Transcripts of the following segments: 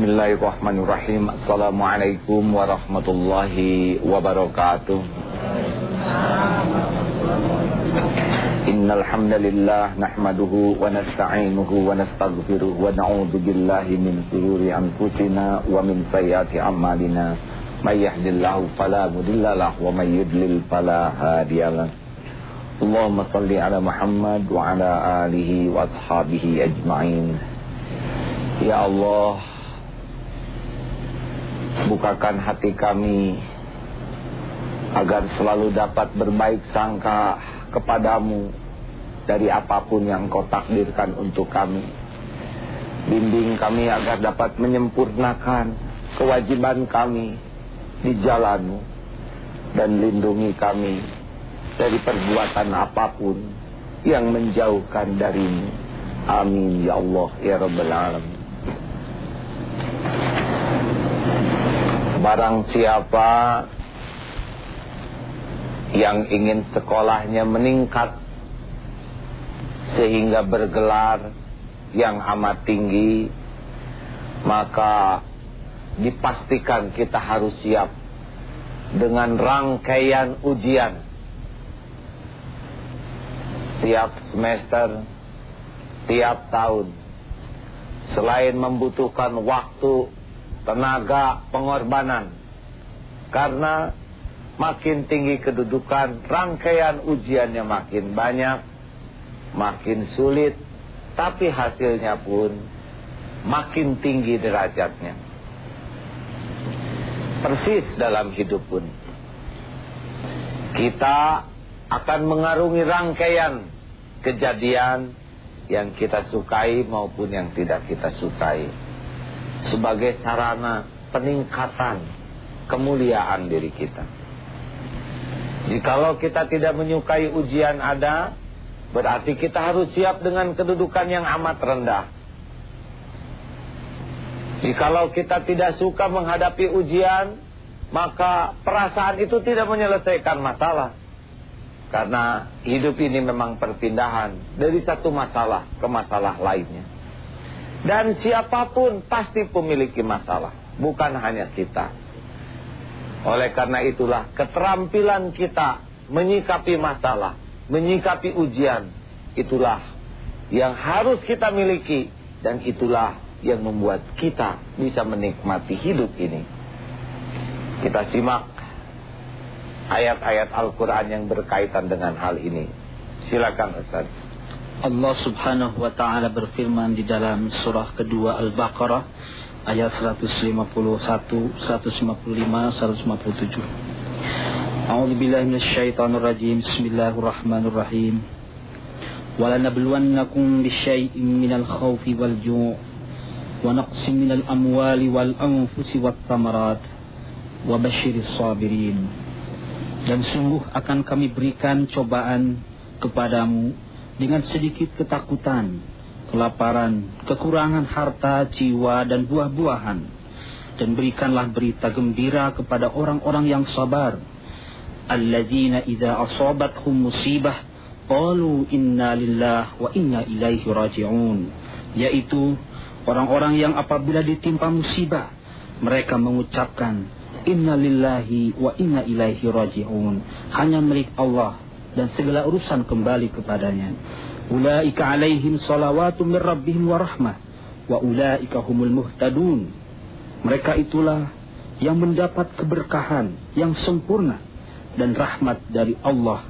Bismillahirrahmanirrahim. Assalamualaikum warahmatullahi wabarakatuh. Innal hamdalillah nahmaduhu wa nasta'inuhu wa nastaghfiruh wa na'udzu billahi min shururi anfusina wa min sayyiati a'malina. May yahdihillahu fala wa may yudlil fala hadiyalah Allahumma salli ala Muhammad wa ala alihi wa ashabihi ajma'in. Ya Allah Bukakan hati kami Agar selalu dapat berbaik sangka kepadamu Dari apa pun yang kau takdirkan untuk kami. Bimbing kami agar dapat menyempurnakan Kewajiban kami Di jalanmu Dan lindungi kami Dari perbuatan apa pun Yang menjauhkan darimu. Amin. Ya Allah ya Rabbal Alamin Barang siapa yang ingin sekolahnya meningkat sehingga bergelar yang amat tinggi maka dipastikan kita harus siap dengan rangkaian ujian. Tiap semester tiap tahun. Selain membutuhkan waktu tenaga, pengorbanan. Karena makin tinggi kedudukan, rangkaian ujiannya makin banyak, makin sulit, tapi hasilnya pun makin tinggi derajatnya. Persis dalam hidup pun. Kita akan mengarungi rangkaian kejadian yang kita sukai maupun yang tidak kita sukai sebagai sarana peningkatan kemuliaan diri kita. Jikalau kita tidak menyukai ujian ada, berarti kita harus siap dengan kedudukan yang amat rendah. Jikalau kita tidak suka menghadapi ujian, maka perasaan itu tidak menyelesaikan masalah. Karena hidup ini memang perpindahan dari satu masalah ke masalah lainnya. Dan siapa pun pasti memiliki masalah, bukan hanya kita. Oleh karena itulah keterampilan kita menyikapi masalah, menyikapi ujian, itulah yang harus kita miliki dan itulah yang membuat kita bisa menikmati hidup ini. Kita simak ayat-ayat Al-Quran yang berkaitan dengan hal ini. Silakan Ustaz. Allah subhanahu wa ta'ala berfirman di dalam surah kedua Al-Baqarah ayat 151, 155, 157. A'udzu billahi minasyaitonir rajim. Bismillahirrahmanirrahim. Ju' wa naqsin minal amwali wal anfusi wat thamarat wa basyiris sabirin. Dan sungguh akan kami berikan cobaan kepadamu dengan sedikit ketakutan, kelaparan, kekurangan harta, jiwa, dan buah-buahan. Dan berikanlah berita gembira kepada orang-orang yang sabar. Alladzina idza asabathum musibah qalu inna lillah wa inna ilaihi raji'un. Yaitu orang-orang yang apabila ditimpa musibah mereka mengucapkan inna lillahi wa inna ilaihi raji'un. Hanya milik Allah dan segala urusan kembali kepadanya. Ulaika alaihim salawatu min rabbihim wa rahmah wa ulaika humul muhtadun. Mereka itulah yang mendapat keberkahan yang sempurna dan rahmat dari Allah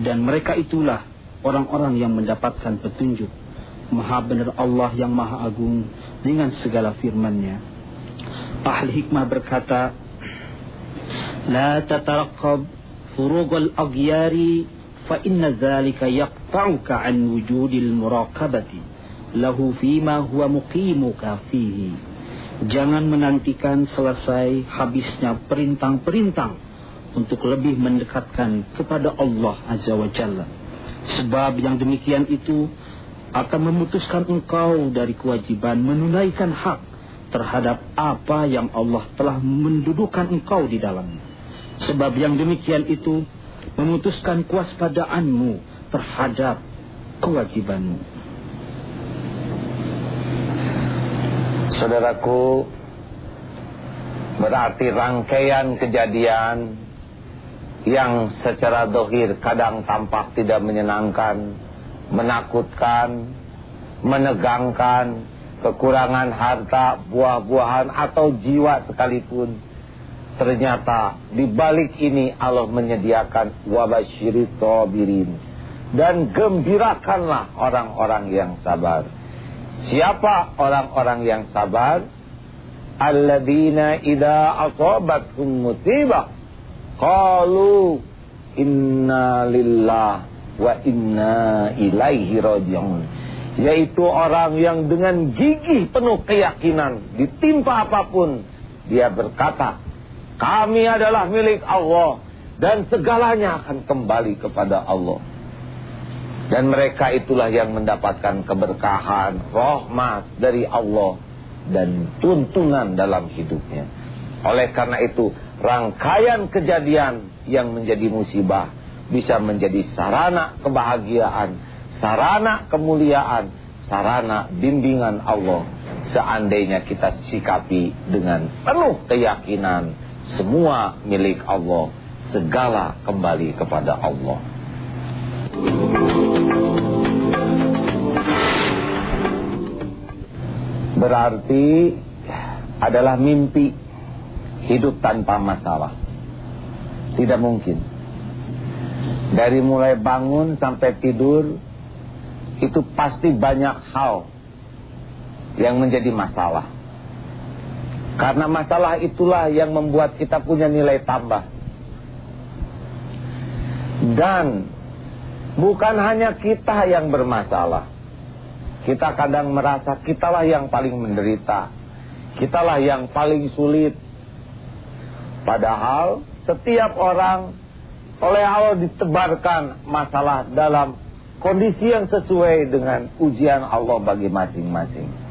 dan mereka itulah orang-orang yang mendapatkan petunjuk. Maha benar Allah yang maha agung dengan segala firman-Nya. Ahli hikmah berkata, La tataraqqab furugal aghyari inna dhalika yaqta'uka an wujudil muraqabati. Lahu fima huwa muqimuka fihi. Jangan menantikan selesai habisnya perintang-perintang untuk lebih mendekatkan kepada Allah Azza wa Jalla. Sebab yang demikian itu akan memutuskan engkau dari kewajiban menunaikan hak terhadap apa yang Allah telah mendudukan engkau di dalamnya. Sebab yang demikian itu memutuskan kewaspadaanmu terhadap kewajibanmu. Saudaraku Berarti rangkaian kejadian yang secara dohir kadang tampak tidak menyenangkan, menakutkan, menegangkan, kekurangan harta, buah-buahan atau jiwa sekalipun. Ternyata di balik ini Allah menyediakan wabasyirit sabirin dan gembirakanlah orang-orang yang sabar. Siapa orang-orang yang sabar? Alladzina idza asabathum musibah Qalu inna lillah wa inna ilaihi raji'un. Yaitu orang yang dengan gigih penuh keyakinan ditimpa apa pun dia berkata, kami adalah milik Allah dan segalanya akan kembali kepada Allah. Dan mereka itulah yang mendapatkan keberkahan, rahmat dari Allah dan tuntunan dalam hidupnya. Oleh karena itu, rangkaian kejadian yang menjadi musibah bisa menjadi sarana kebahagiaan, sarana kemuliaan, sarana bimbingan Allah. Seandainya kita sikapi dengan penuh keyakinan, semua milik Allah, segala kembali kepada Allah. Berarti adalah mimpi hidup tanpa masalah. Tidak mungkin. Dari mulai bangun sampai tidur, itu pasti banyak hal yang menjadi masalah. Karena masalah itulah yang membuat kita punya nilai tambah. Dan bukan hanya kita yang bermasalah. Kita kadang merasa kitalah yang paling menderita. Kitalah yang paling sulit. Padahal setiap orang oleh Allah ditebarkan masalah dalam kondisi yang sesuai dengan ujian Allah bagi masing-masing.